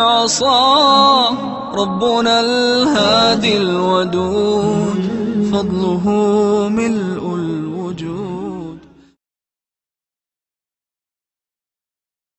العصا ربنا الهادي الودود فضله ملء